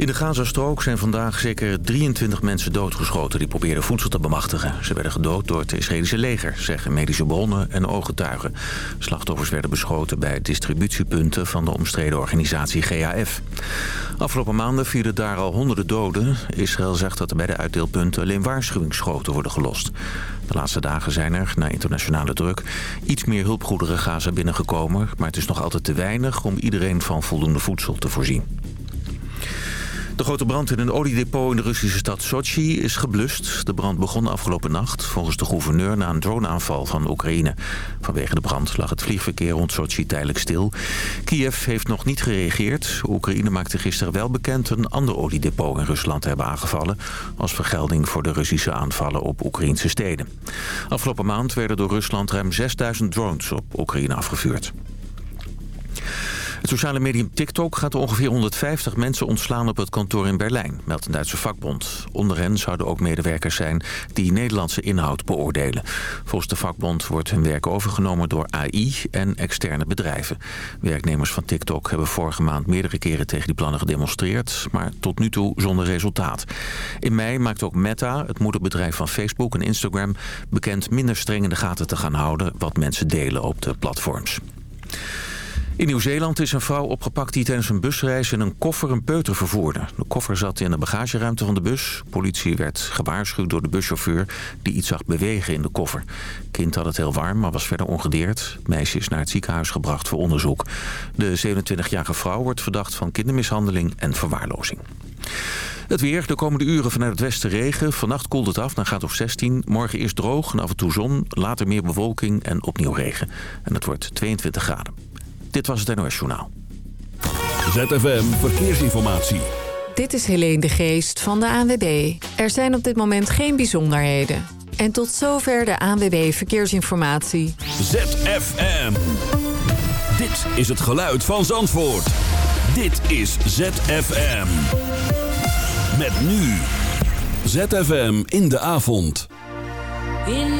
In de Gazastrook zijn vandaag zeker 23 mensen doodgeschoten... die probeerden voedsel te bemachtigen. Ze werden gedood door het Israëlische leger, zeggen medische bronnen en ooggetuigen. Slachtoffers werden beschoten bij distributiepunten... van de omstreden organisatie GAF. Afgelopen maanden vielen daar al honderden doden. Israël zegt dat er bij de uitdeelpunten alleen waarschuwingsschoten worden gelost. De laatste dagen zijn er, na internationale druk, iets meer hulpgoederen Gaza binnengekomen. Maar het is nog altijd te weinig om iedereen van voldoende voedsel te voorzien. De grote brand in een oliedepot in de Russische stad Sochi is geblust. De brand begon afgelopen nacht, volgens de gouverneur, na een droneaanval van Oekraïne. Vanwege de brand lag het vliegverkeer rond Sochi tijdelijk stil. Kiev heeft nog niet gereageerd. Oekraïne maakte gisteren wel bekend een ander oliedepot in Rusland te hebben aangevallen... als vergelding voor de Russische aanvallen op Oekraïnse steden. Afgelopen maand werden door Rusland ruim 6000 drones op Oekraïne afgevuurd. Het sociale medium TikTok gaat ongeveer 150 mensen ontslaan op het kantoor in Berlijn, meldt een Duitse vakbond. Onder hen zouden ook medewerkers zijn die Nederlandse inhoud beoordelen. Volgens de vakbond wordt hun werk overgenomen door AI en externe bedrijven. Werknemers van TikTok hebben vorige maand meerdere keren tegen die plannen gedemonstreerd, maar tot nu toe zonder resultaat. In mei maakt ook Meta, het moederbedrijf van Facebook en Instagram, bekend minder streng in de gaten te gaan houden wat mensen delen op de platforms. In Nieuw-Zeeland is een vrouw opgepakt die tijdens een busreis in een koffer een peuter vervoerde. De koffer zat in de bagageruimte van de bus. Politie werd gewaarschuwd door de buschauffeur die iets zag bewegen in de koffer. Het kind had het heel warm, maar was verder ongedeerd. Het meisje is naar het ziekenhuis gebracht voor onderzoek. De 27-jarige vrouw wordt verdacht van kindermishandeling en verwaarlozing. Het weer, de komende uren vanuit het westen regen. Vannacht koelt het af naar gaat of 16. Morgen eerst droog en af en toe zon. Later meer bewolking en opnieuw regen. En het wordt 22 graden. Dit was het NOS Journaal. ZFM Verkeersinformatie. Dit is Helene de Geest van de ANWB. Er zijn op dit moment geen bijzonderheden. En tot zover de ANWB Verkeersinformatie. ZFM. Dit is het geluid van Zandvoort. Dit is ZFM. Met nu. ZFM in de avond. In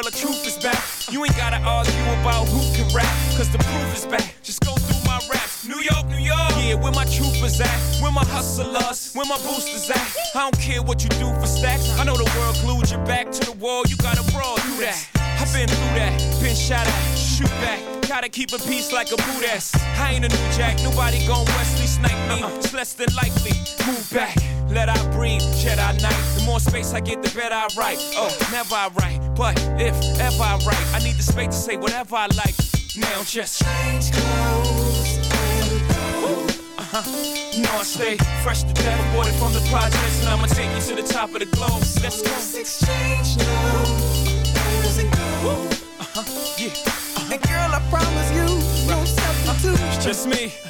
World the truth is back. You ain't gotta argue about who can rap, cause the proof is back. Just go through my raps. New York, New York. Yeah, where my troopers at? Where my hustlers? Where my boosters at? I don't care what you do for stacks. I know the world glued your back to the wall. You gotta brawl through that. I've been through that, been shot at, shoot back. Gotta keep a peace like a boot ass. I ain't a new jack, nobody gon' Wesley snipe me. It's less than likely. Move back, Jedi Knight. The more space I get, the better I write. Oh, never I write, but if ever I write, I need the space to say whatever I like. Now just change clothes and go. Uh-huh. You know I stay fresh to death, aborted from the projects, and I'ma take you to the top of the globe. Let's go. Let's exchange now. Uh-huh, yeah. Uh-huh. And girl, I promise you, no substitute. It's just me.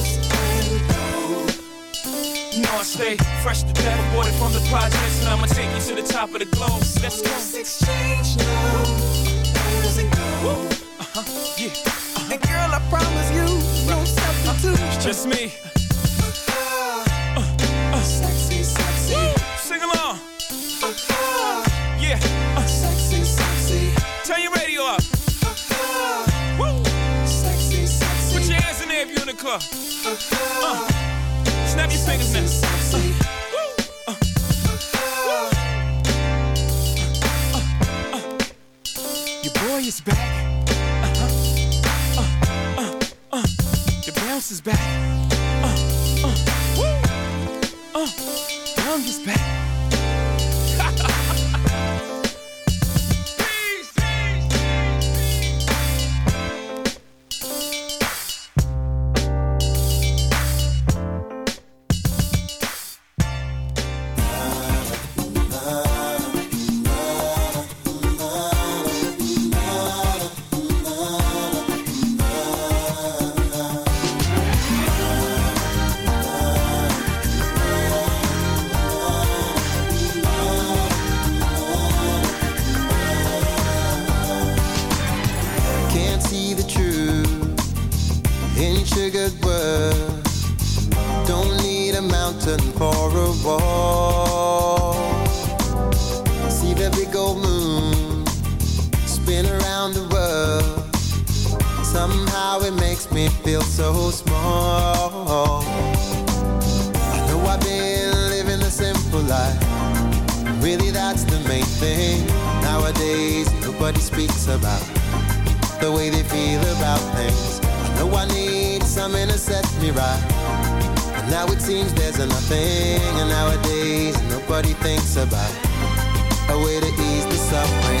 Stay fresh to death, aborted from the projects, and I'ma take you to the top of the globe. Let's go. Let's exchange now. Woo. Uh-huh. Yeah. Uh-huh. And girl, I promise you, no substitute. It's just me. Sexy, sexy. Sing along. Yeah. Uh, Sexy, sexy. turn your radio up. Woo. Sexy, sexy. Put your hands in there if you're in the club. Uh, snap your fingers now. Uh, Your boy is back. Uh-huh. Uh, uh, uh. Your bounce is back. Really, that's the main thing. Nowadays, nobody speaks about the way they feel about things. I know I need something to set me right. But now it seems there's nothing, and nowadays nobody thinks about a way to ease the suffering.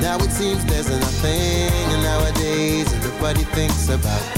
Now it seems there's nothing. And nowadays, nobody thinks about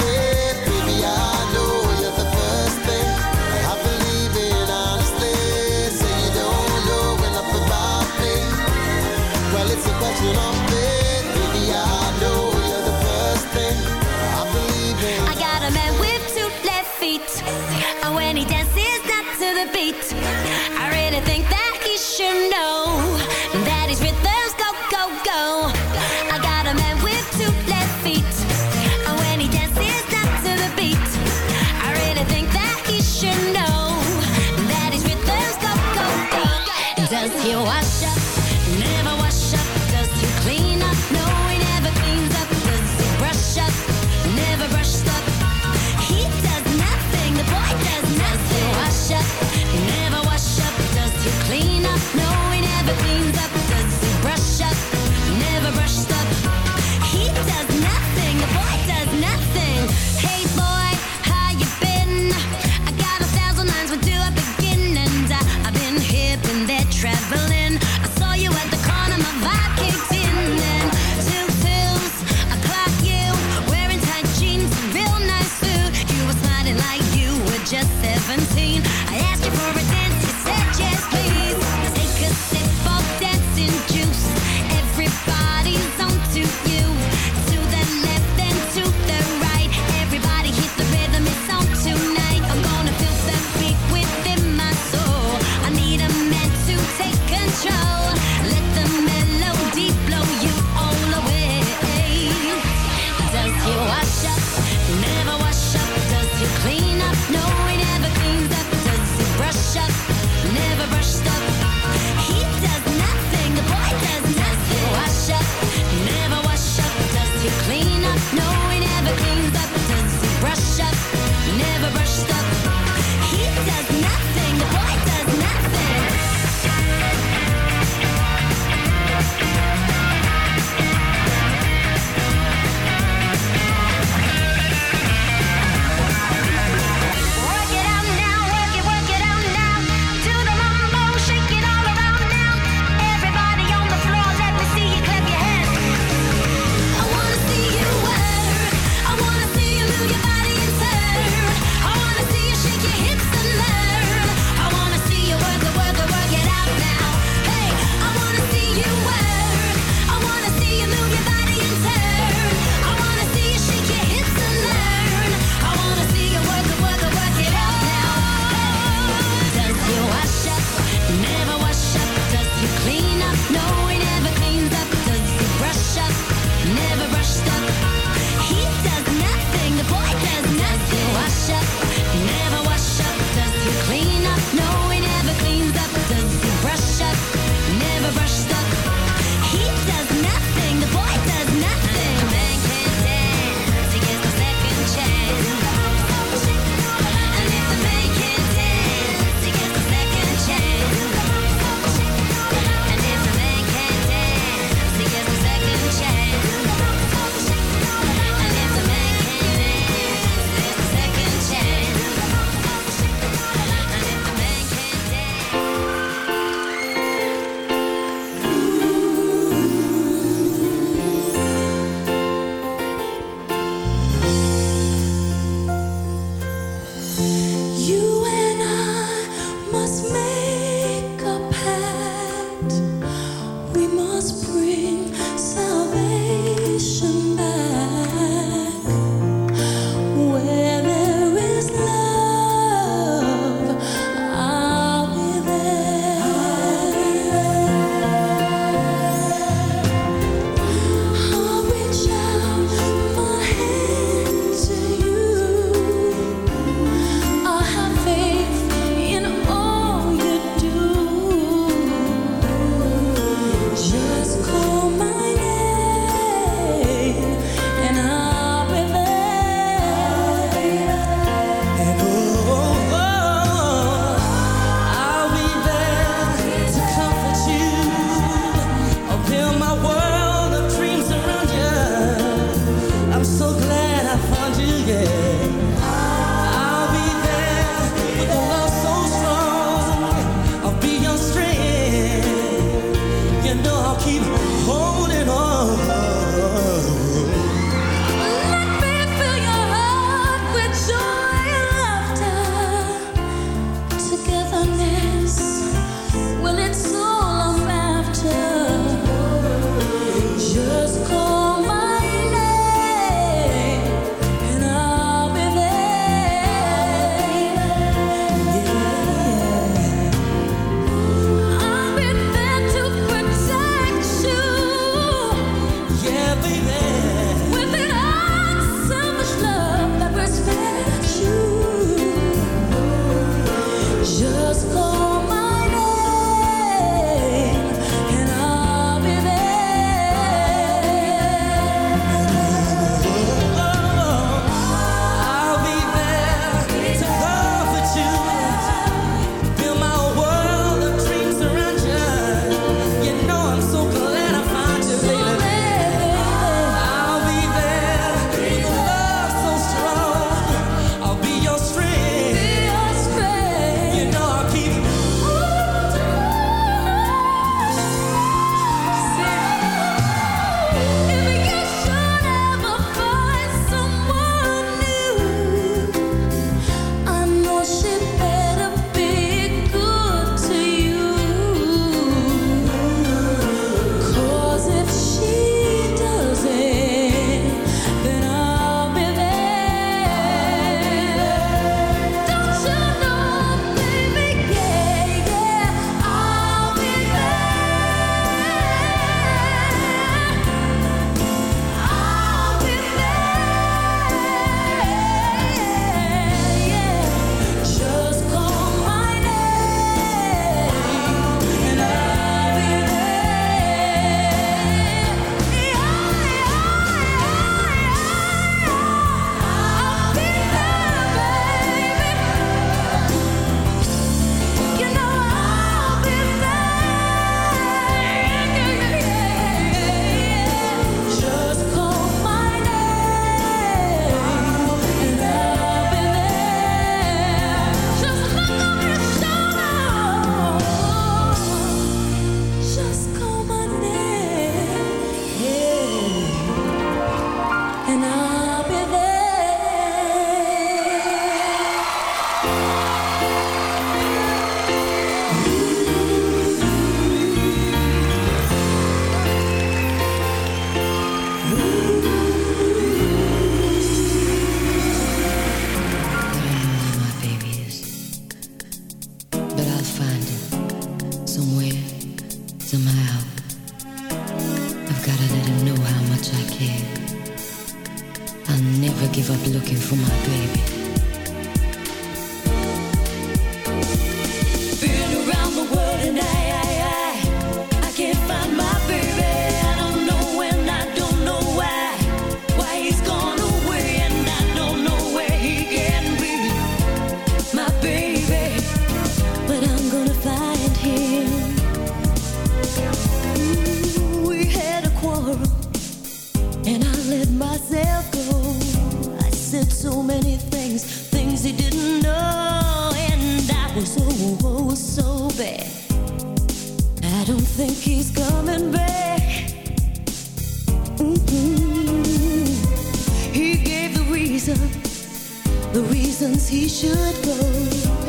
he should go.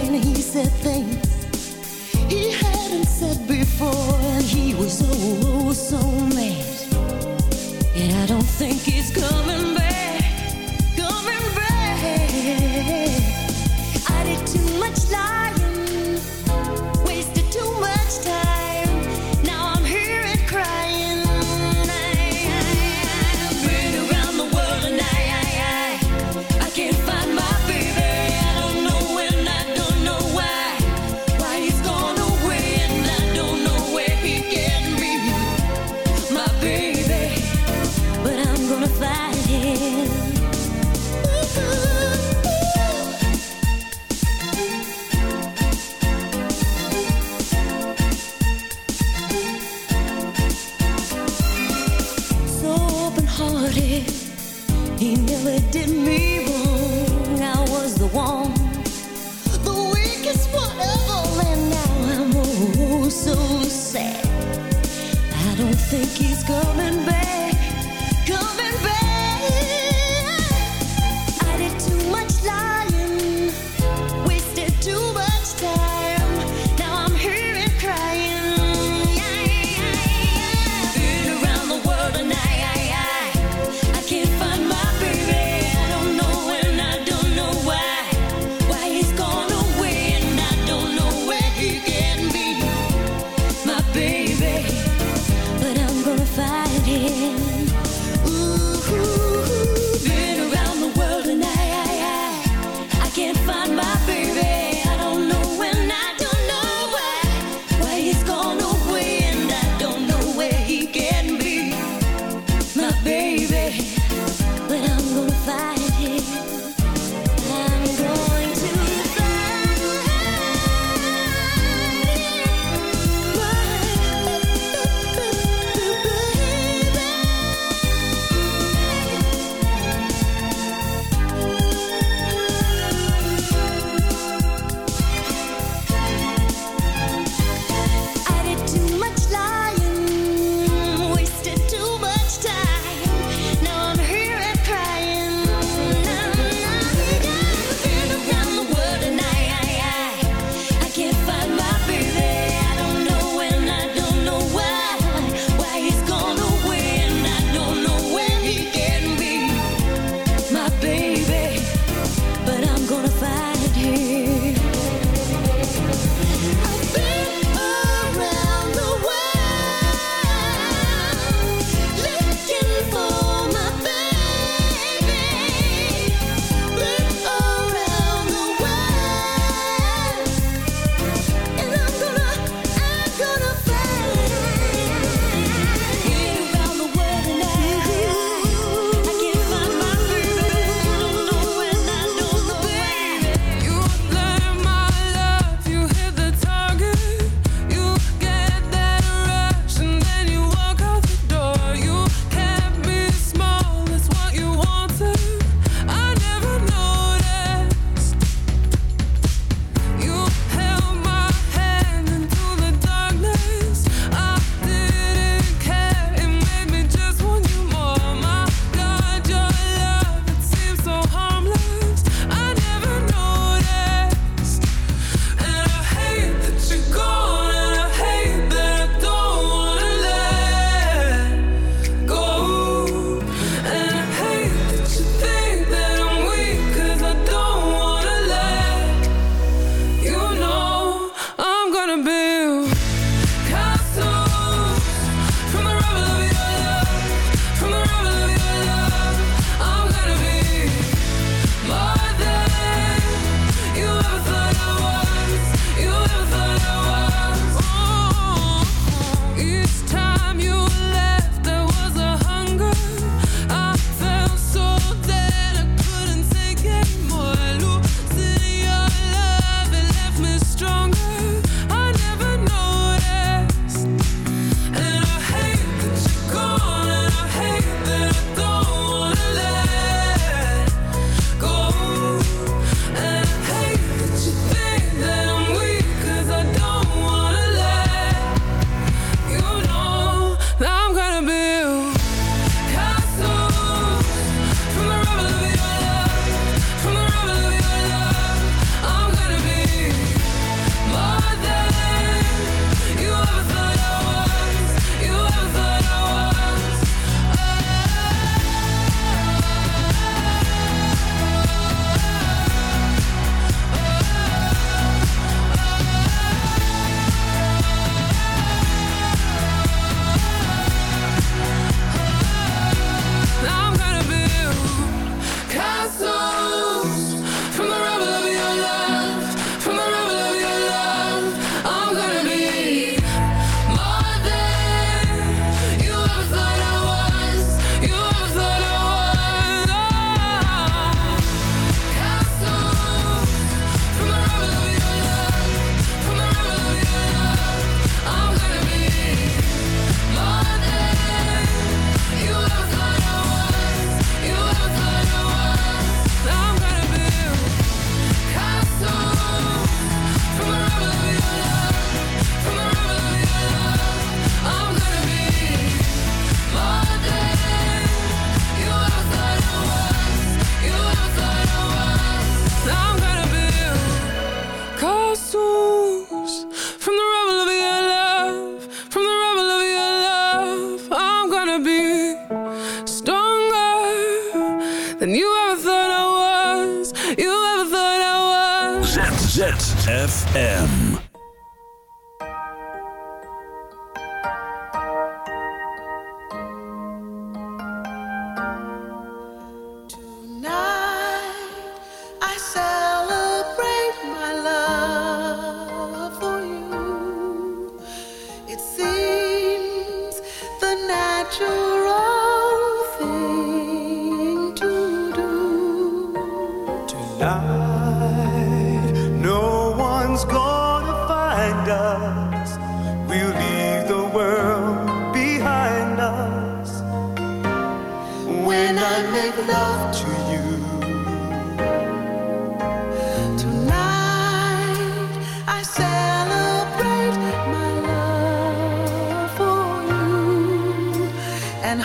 And he said things he hadn't said before. And he was so, so mad. And I don't think he's coming back. Coming back. I did too much lying.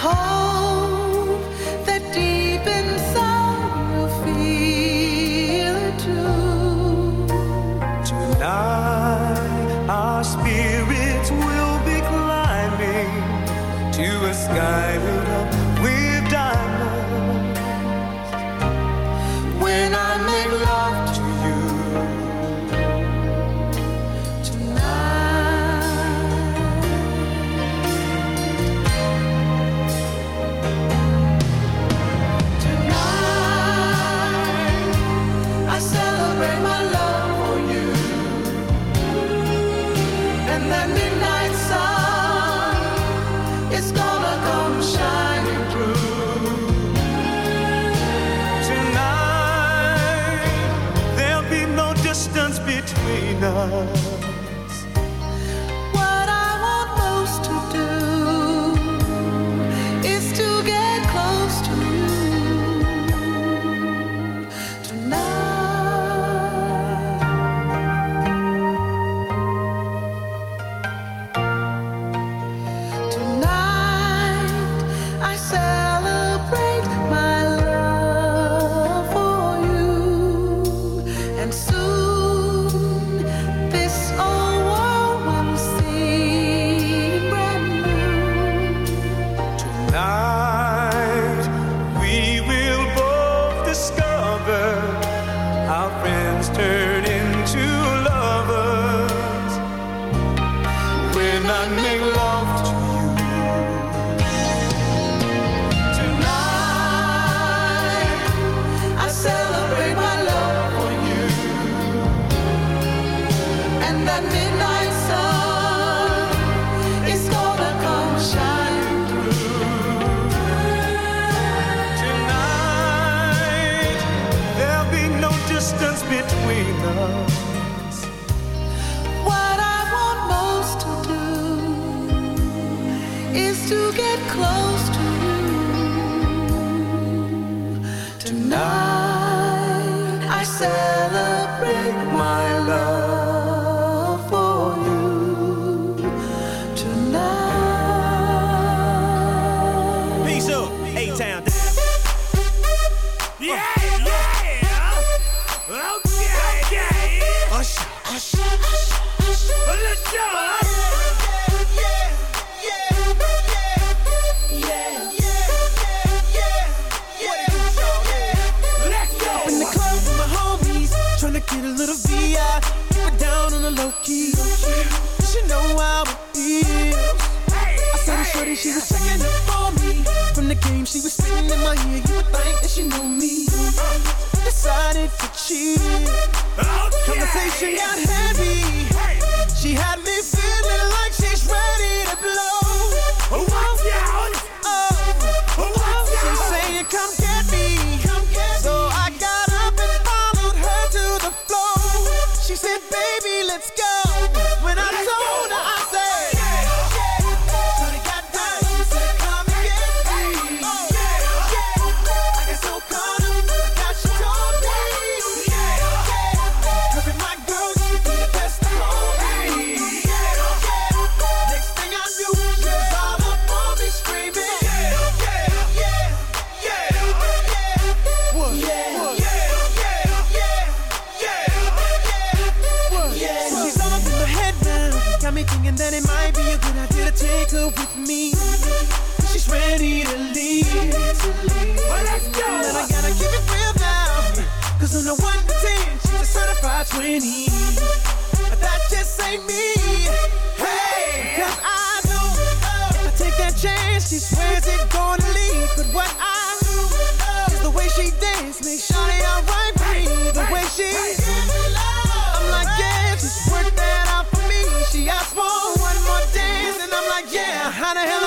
And that midnight But that just ain't me. Hey, cause I know if I take that chance, she swears it's gonna lead. But what I know is the way she dance makes Shawty alright me. The way she, I'm like, yeah, just work that out for me. She asked for one more dance, and I'm like, yeah, how the hell